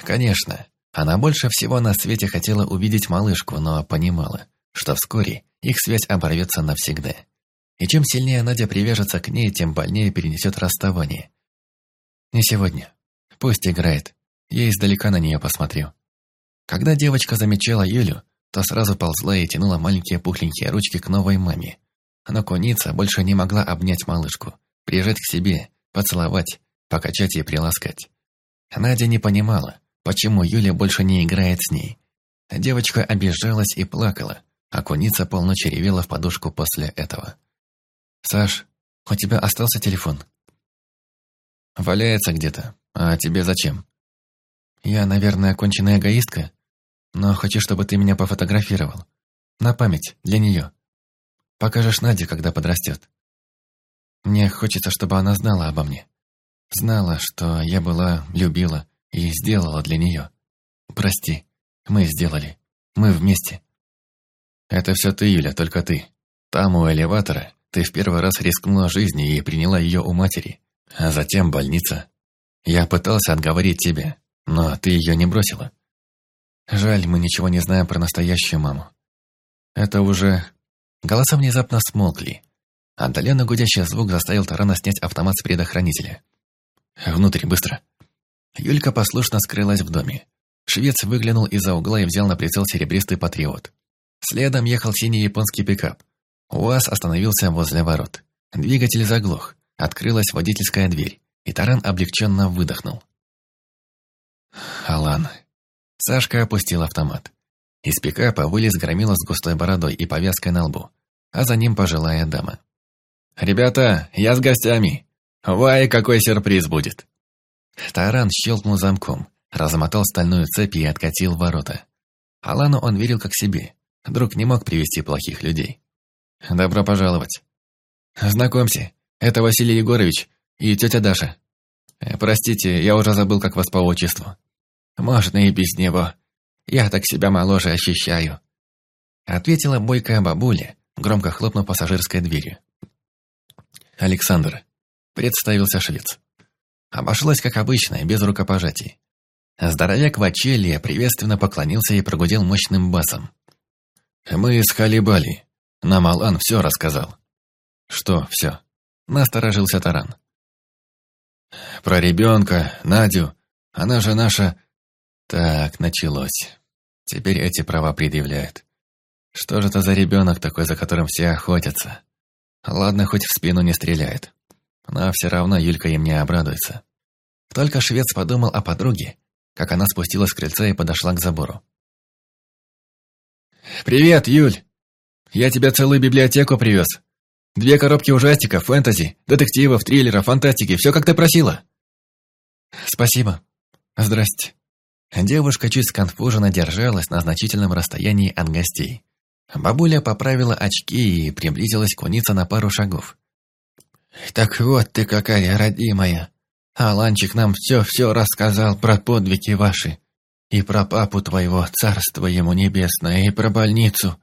Конечно, она больше всего на свете хотела увидеть малышку, но понимала, что вскоре их связь оборвется навсегда. И чем сильнее Надя привяжется к ней, тем больнее перенесет расставание. Не сегодня. Пусть играет. Я издалека на нее посмотрю. Когда девочка замечала Юлю, то сразу ползла и тянула маленькие пухленькие ручки к новой маме. Но куница больше не могла обнять малышку, прижать к себе, поцеловать, покачать и приласкать. Надя не понимала, почему Юля больше не играет с ней. Девочка обижалась и плакала, а куница полночи ревела в подушку после этого. «Саш, у тебя остался телефон?» «Валяется где-то. А тебе зачем?» «Я, наверное, конченая эгоистка, но хочу, чтобы ты меня пофотографировал. На память, для нее. Покажешь Наде, когда подрастет. Мне хочется, чтобы она знала обо мне. Знала, что я была, любила и сделала для нее. Прости, мы сделали. Мы вместе. Это все ты, Юля, только ты. Там у элеватора ты в первый раз рискнула жизнью и приняла ее у матери. А затем больница. Я пытался отговорить тебя, но ты ее не бросила. Жаль, мы ничего не знаем про настоящую маму. Это уже... Голоса внезапно смолкли. Отдаленно гудящий звук заставил Тарана снять автомат с предохранителя. «Внутрь, быстро!» Юлька послушно скрылась в доме. Швец выглянул из-за угла и взял на прицел серебристый патриот. Следом ехал синий японский пикап. УАЗ остановился возле ворот. Двигатель заглох. Открылась водительская дверь, и Таран облегченно выдохнул. «Алан». Сашка опустил автомат. Из пикапа вылез громила с густой бородой и повязкой на лбу, а за ним пожилая дама. «Ребята, я с гостями. Вай, какой сюрприз будет!» Таран щелкнул замком, размотал стальную цепь и откатил ворота. Алану он верил как себе. Друг не мог привести плохих людей. «Добро пожаловать!» «Знакомься, это Василий Егорович и тетя Даша. Э, простите, я уже забыл, как вас по отчеству. Можно и без него. Я так себя моложе ощущаю». Ответила бойкая бабуля, громко хлопнув пассажирской дверью. «Александр», — представился швец. Обошлось, как обычно, без рукопожатий. Здоровяк Вачелия приветственно поклонился и прогудел мощным басом. «Мы из Халибали. Нам Алан все рассказал». «Что все?» — насторожился Таран. «Про ребенка, Надю. Она же наша...» «Так, началось. Теперь эти права предъявляют. Что же это за ребенок такой, за которым все охотятся? Ладно, хоть в спину не стреляет. Но все равно Юлька им не обрадуется. Только швец подумал о подруге, как она спустилась с крыльца и подошла к забору. «Привет, Юль! Я тебе целую библиотеку привез. Две коробки ужастиков, фэнтези, детективов, триллеров, фантастики, все как ты просила». «Спасибо. Здрасте». Девушка чуть сконфуженно держалась на значительном расстоянии от гостей. Бабуля поправила очки и приблизилась к кунице на пару шагов. «Так вот ты какая родимая! Аланчик нам все-все рассказал про подвиги ваши. И про папу твоего, царство ему небесное, и про больницу.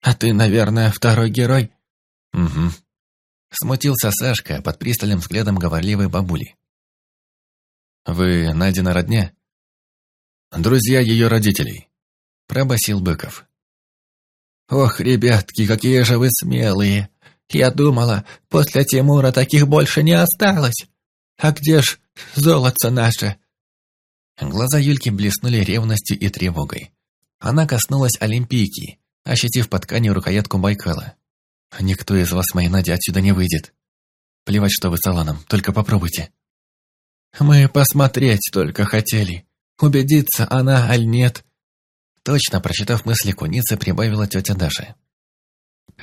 А ты, наверное, второй герой?» «Угу». Смутился Сашка под пристальным взглядом говорливой бабули. «Вы Надина родня?» «Друзья ее родителей», — пробасил Быков. «Ох, ребятки, какие же вы смелые! Я думала, после Тимура таких больше не осталось. А где ж золото наше?» Глаза Юльки блеснули ревностью и тревогой. Она коснулась Олимпийки, ощутив под тканью рукоятку Байкала. «Никто из вас, моей Нади, отсюда не выйдет. Плевать, что вы с Аланом, только попробуйте». «Мы посмотреть только хотели. Убедиться, она аль нет. Точно прочитав мысли куницы, прибавила тетя Даша.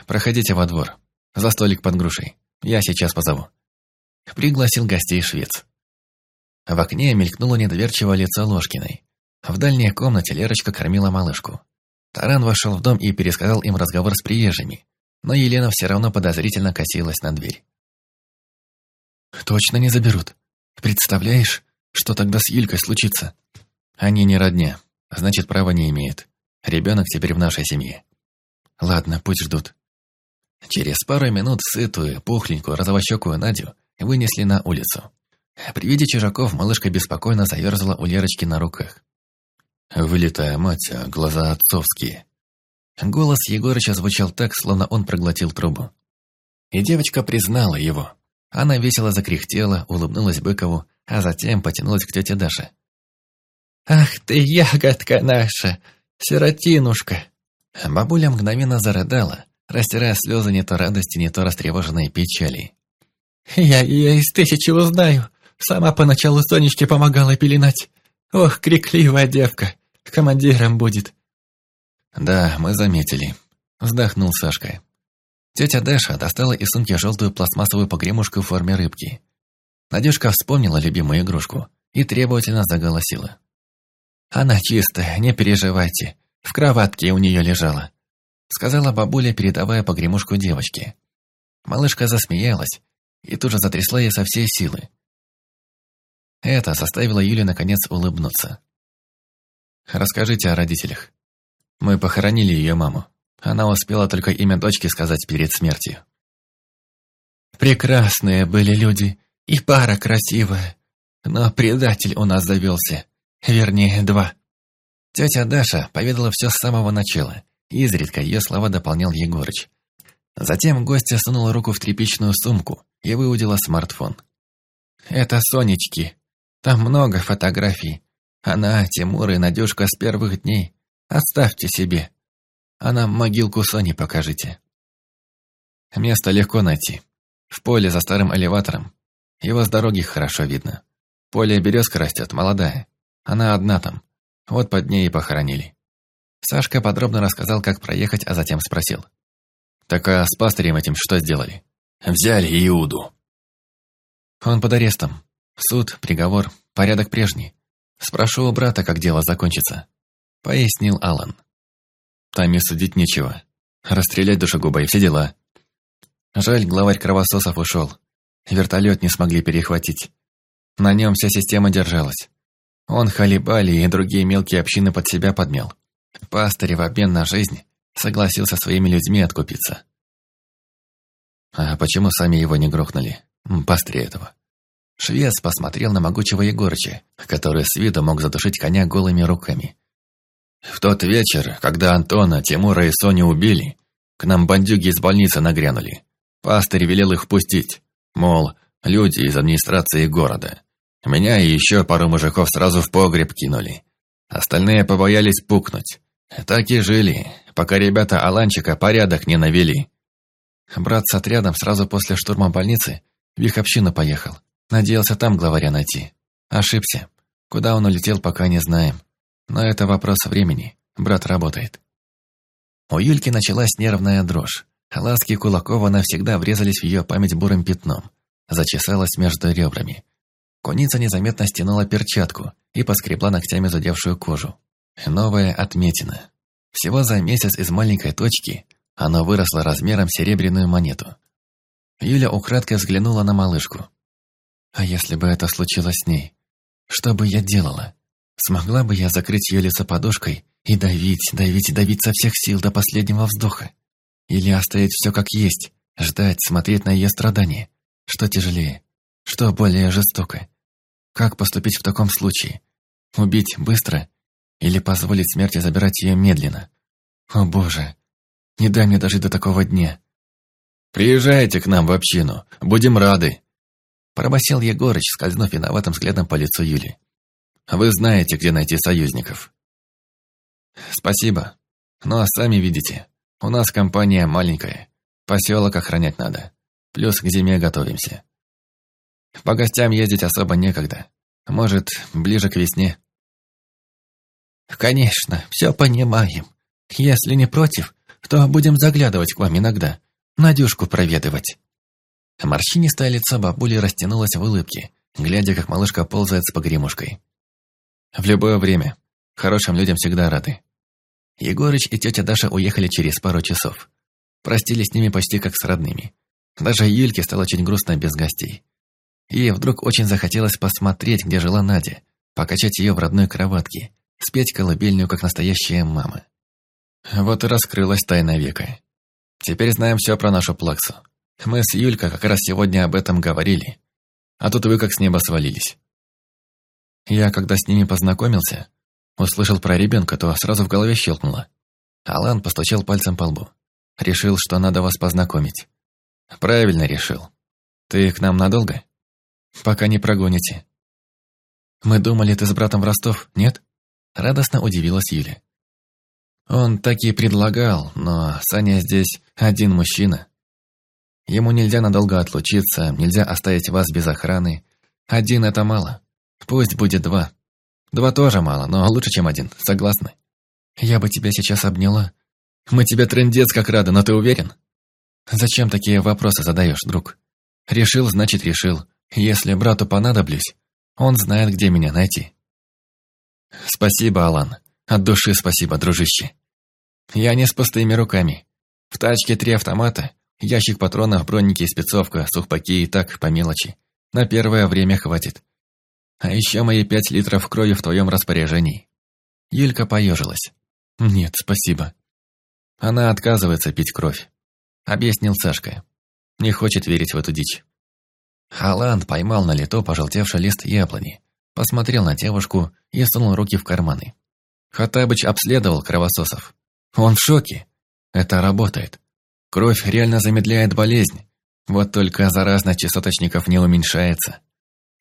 «Проходите во двор. За столик под грушей. Я сейчас позову». Пригласил гостей швец. В окне мелькнуло недоверчивое лицо Ложкиной. В дальней комнате Лерочка кормила малышку. Таран вошел в дом и пересказал им разговор с приезжими, но Елена все равно подозрительно косилась на дверь. «Точно не заберут. Представляешь, что тогда с Юлькой случится?» «Они не родня значит, права не имеет. Ребенок теперь в нашей семье. Ладно, пусть ждут. Через пару минут сытую, пухленькую, розовощекую Надю вынесли на улицу. При виде чужаков малышка беспокойно заерзала у Лерочки на руках. Вылетая мать, а глаза отцовские. Голос Егорыча звучал так, словно он проглотил трубу. И девочка признала его. Она весело закряхтела, улыбнулась Быкову, а затем потянулась к тете Даше. «Ах ты, ягодка наша, сиротинушка!» Бабуля мгновенно зарыдала, растирая слезы не то радости, не то растревоженной печали. «Я ее из тысячи узнаю. Сама поначалу Сонечке помогала пеленать. Ох, крикливая девка, командиром будет». «Да, мы заметили», — вздохнул Сашка. Тетя Даша достала из сумки желтую пластмассовую погремушку в форме рыбки. Надюшка вспомнила любимую игрушку и требовательно заголосила. «Она чистая, не переживайте. В кроватке у нее лежала», — сказала бабуля, передавая погремушку девочке. Малышка засмеялась и тут же затрясла ей со всей силы. Это заставило Юлю наконец улыбнуться. «Расскажите о родителях. Мы похоронили ее маму. Она успела только имя дочки сказать перед смертью». «Прекрасные были люди, и пара красивая, но предатель у нас завелся. Вернее, два. Тетя Даша поведала все с самого начала. Изредка ее слова дополнял Егорыч. Затем гостья сунула руку в тряпичную сумку и выудила смартфон. «Это Сонечки. Там много фотографий. Она, Тимур и Надюшка с первых дней. Оставьте себе. А нам могилку Сони покажите». Место легко найти. В поле за старым элеватором. Его с дороги хорошо видно. Поле березка растет, молодая. Она одна там. Вот под ней и похоронили. Сашка подробно рассказал, как проехать, а затем спросил. «Так а с пастырем этим что сделали?» «Взяли Иуду». «Он под арестом. Суд, приговор, порядок прежний. Спрошу у брата, как дело закончится», — пояснил Алан. «Там и судить нечего. Расстрелять душегуба и все дела. Жаль, главарь кровососов ушел. Вертолет не смогли перехватить. На нем вся система держалась. Он Халибали и другие мелкие общины под себя подмел. Пастырь в обмен на жизнь согласился своими людьми откупиться. А почему сами его не грохнули? Пастырь этого. Швец посмотрел на могучего Егорыча, который с виду мог задушить коня голыми руками. В тот вечер, когда Антона, Тимура и Соню убили, к нам бандюги из больницы нагрянули. Пастырь велел их впустить, мол, люди из администрации города. Меня и еще пару мужиков сразу в погреб кинули. Остальные побоялись пукнуть. Так и жили, пока ребята Аланчика порядок не навели. Брат с отрядом сразу после штурма больницы в их общину поехал. Надеялся там главаря найти. Ошибся. Куда он улетел, пока не знаем. Но это вопрос времени. Брат работает. У Юльки началась нервная дрожь. Ласки Кулакова навсегда врезались в ее память бурым пятном. Зачесалась между ребрами. Куница незаметно стянула перчатку и поскребла ногтями задевшую кожу. Новая отметина. Всего за месяц из маленькой точки она выросла размером серебряную монету. Юля украдкой взглянула на малышку. А если бы это случилось с ней? Что бы я делала? Смогла бы я закрыть ее лицо подушкой и давить, давить, давить со всех сил до последнего вздоха? Или оставить все как есть, ждать, смотреть на ее страдания? Что тяжелее? Что более жестоко? Как поступить в таком случае? Убить быстро или позволить смерти забирать ее медленно? О боже, не дай мне дожить до такого дня. «Приезжайте к нам в общину, будем рады», пробасил Егорыч, скользнув виноватым взглядом по лицу Юли. «Вы знаете, где найти союзников». «Спасибо. Ну а сами видите, у нас компания маленькая, поселок охранять надо, плюс к зиме готовимся. По гостям ездить особо некогда. Может, ближе к весне. Конечно, все понимаем. Если не против, то будем заглядывать к вам иногда, Надюшку проведывать. Морщинистое лицо бабули растянулось в улыбке, глядя, как малышка ползает с погремушкой. В любое время. Хорошим людям всегда рады. Егорыч и тетя Даша уехали через пару часов. Простились с ними почти как с родными. Даже Юльке стало очень грустно без гостей. Ей вдруг очень захотелось посмотреть, где жила Надя, покачать ее в родной кроватке, спеть колыбельную, как настоящая мама. Вот и раскрылась тайна века. Теперь знаем все про нашу плаксу. Мы с Юлькой как раз сегодня об этом говорили. А тут вы как с неба свалились. Я, когда с ними познакомился, услышал про ребенка, то сразу в голове щелкнуло. Алан постучал пальцем по лбу. Решил, что надо вас познакомить. Правильно решил. Ты к нам надолго? пока не прогоните. Мы думали, ты с братом в Ростов, нет? Радостно удивилась Юля. Он так и предлагал, но Саня здесь один мужчина. Ему нельзя надолго отлучиться, нельзя оставить вас без охраны. Один это мало. Пусть будет два. Два тоже мало, но лучше, чем один, согласны? Я бы тебя сейчас обняла. Мы тебе трындец как рады, но ты уверен? Зачем такие вопросы задаешь, друг? Решил, значит решил. Если брату понадоблюсь, он знает, где меня найти. Спасибо, Алан. От души спасибо, дружище. Я не с пустыми руками. В тачке три автомата, ящик патронов, броники, спецовка, сухпаки и так, по мелочи. На первое время хватит. А еще мои пять литров крови в твоем распоряжении. Юлька поежилась. Нет, спасибо. Она отказывается пить кровь. Объяснил Сашка. Не хочет верить в эту дичь. Халанд поймал на лето пожелтевший лист яблони, посмотрел на девушку и сунул руки в карманы. Хатабыч обследовал кровососов. Он в шоке. Это работает. Кровь реально замедляет болезнь. Вот только заразность частоточников не уменьшается.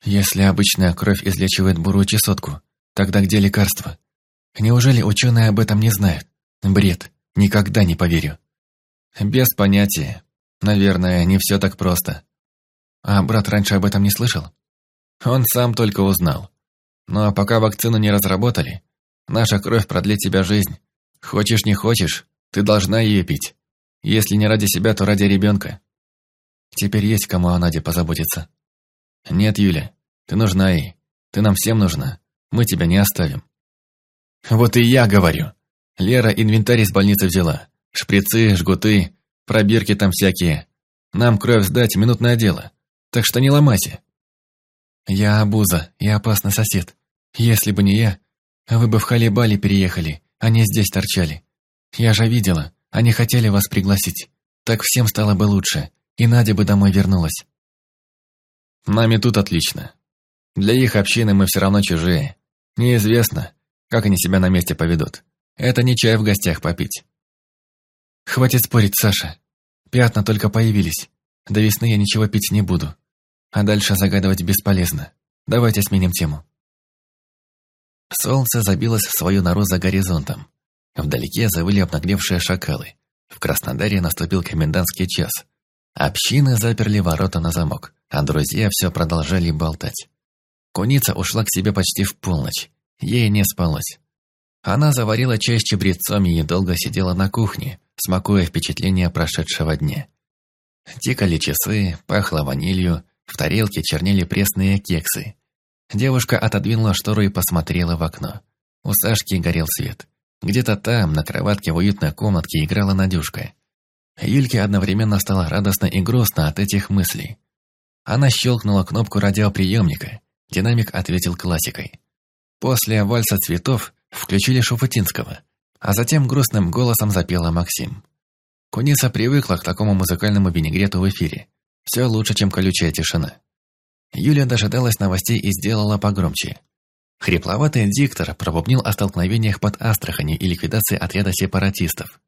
Если обычная кровь излечивает бурую чесотку, тогда где лекарства? Неужели ученые об этом не знают? Бред. Никогда не поверю. Без понятия. Наверное, не все так просто. А брат раньше об этом не слышал? Он сам только узнал. Ну а пока вакцину не разработали, наша кровь продлит тебе жизнь. Хочешь не хочешь, ты должна ее пить. Если не ради себя, то ради ребенка. Теперь есть кому о Наде позаботиться. Нет, Юля, ты нужна ей. Ты нам всем нужна. Мы тебя не оставим. Вот и я говорю. Лера инвентарь из больницы взяла. Шприцы, жгуты, пробирки там всякие. Нам кровь сдать минутное дело. Так что не ломайся. Я обуза и опасный сосед. Если бы не я, вы бы в Халибали переехали, а не здесь торчали. Я же видела, они хотели вас пригласить. Так всем стало бы лучше, и Надя бы домой вернулась. Нами тут отлично. Для их общины мы все равно чужие. Неизвестно, как они себя на месте поведут. Это не чай в гостях попить. Хватит спорить, Саша. Пятна только появились. До весны я ничего пить не буду. А дальше загадывать бесполезно. Давайте сменим тему. Солнце забилось в свою нору за горизонтом. Вдалеке завыли обнаглевшие шакалы. В Краснодаре наступил комендантский час. Общины заперли ворота на замок, а друзья все продолжали болтать. Куница ушла к себе почти в полночь. Ей не спалось. Она заварила чай с чабрецом и долго сидела на кухне, смакуя впечатления прошедшего дня. Тикали часы, пахло ванилью, в тарелке чернели пресные кексы. Девушка отодвинула штору и посмотрела в окно. У Сашки горел свет. Где-то там, на кроватке в уютной комнатке, играла Надюшка. Юльке одновременно стало радостно и грустно от этих мыслей. Она щелкнула кнопку радиоприемника. Динамик ответил классикой. После вальса цветов включили Шуфутинского, а затем грустным голосом запела Максим. Куница привыкла к такому музыкальному винегрету в эфире. Все лучше, чем колючая тишина. Юля дожидалась новостей и сделала погромче. Хрипловатый диктор пробубнил о столкновениях под Астрахани и ликвидации отряда сепаратистов.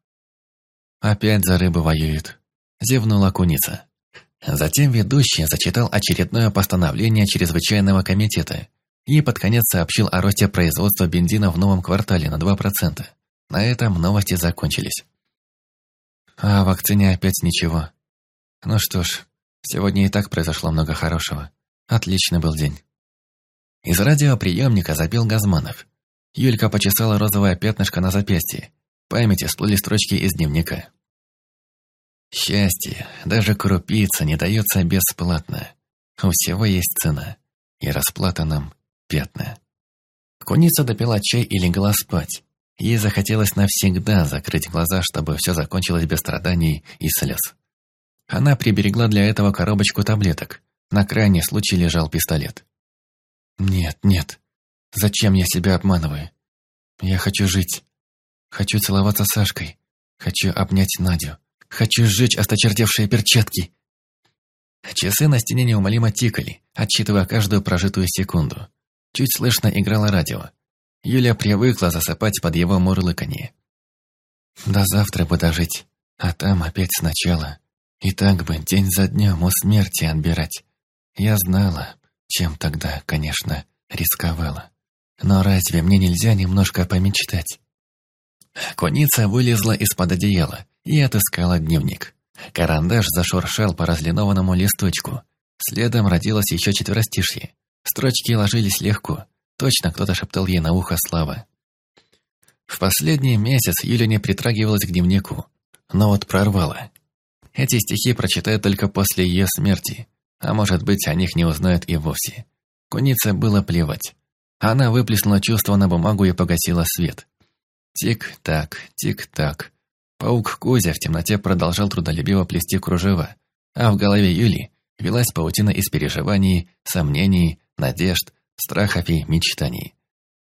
«Опять за рыбы воюют», – зевнула куница. Затем ведущий зачитал очередное постановление чрезвычайного комитета и под конец сообщил о росте производства бензина в новом квартале на 2%. На этом новости закончились. А вакцине опять ничего. Ну что ж, сегодня и так произошло много хорошего. Отличный был день. Из радиоприемника запел Газманов. Юлька почесала розовое пятнышко на запястье. В памяти всплыли строчки из дневника. Счастье, даже крупица, не дается бесплатно. У всего есть цена, и расплата нам пятна. Куница допила чай и легла спать. Ей захотелось навсегда закрыть глаза, чтобы все закончилось без страданий и слез. Она приберегла для этого коробочку таблеток. На крайний случай лежал пистолет. «Нет, нет. Зачем я себя обманываю? Я хочу жить. Хочу целоваться с Сашкой. Хочу обнять Надю. Хочу сжечь осточертевшие перчатки. Часы на стене неумолимо тикали, отсчитывая каждую прожитую секунду. Чуть слышно играло радио. Юля привыкла засыпать под его мурлыканье. До завтра бы дожить, а там опять сначала. И так бы день за днем у смерти отбирать. Я знала, чем тогда, конечно, рисковала. Но разве мне нельзя немножко помечтать? Куница вылезла из-под одеяла и отыскала дневник. Карандаш зашуршал по разлинованному листочку. Следом родилось еще четверостишье. Строчки ложились легко. Точно кто-то шептал ей на ухо слава. В последний месяц Юля не притрагивалась к дневнику, но вот прорвала. Эти стихи прочитают только после ее смерти, а может быть, о них не узнают и вовсе. Кунице было плевать. Она выплеснула чувство на бумагу и погасила свет. Тик-так, тик-так. Паук Кузя в темноте продолжал трудолюбиво плести кружева, а в голове Юли велась паутина из переживаний, сомнений, надежд, страхов и мечтаний.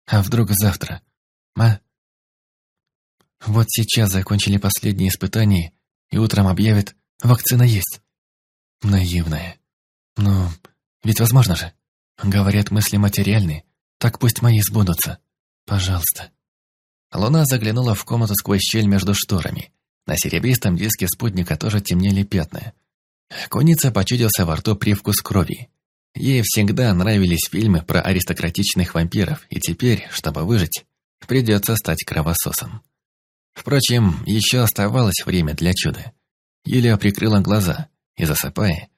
А вдруг завтра? Ма? Вот сейчас закончили последние испытания, и утром объявят, вакцина есть. Наивная. Но ведь возможно же. Говорят, мысли материальны, так пусть мои сбудутся. Пожалуйста. Луна заглянула в комнату сквозь щель между шторами. На серебристом диске спутника тоже темнели пятна. Конница почудился во рту привкус крови. Ей всегда нравились фильмы про аристократичных вампиров, и теперь, чтобы выжить, придется стать кровососом. Впрочем, еще оставалось время для чуда. Юлия прикрыла глаза и, засыпая,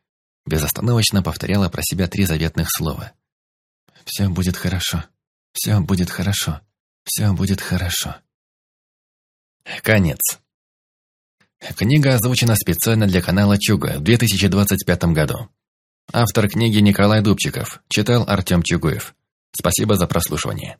безостановочно повторяла про себя три заветных слова. «Все будет хорошо, все будет хорошо, все будет хорошо». Конец. Книга озвучена специально для канала Чуга в 2025 году. Автор книги Николай Дубчиков, читал Артем Чугуев. Спасибо за прослушивание.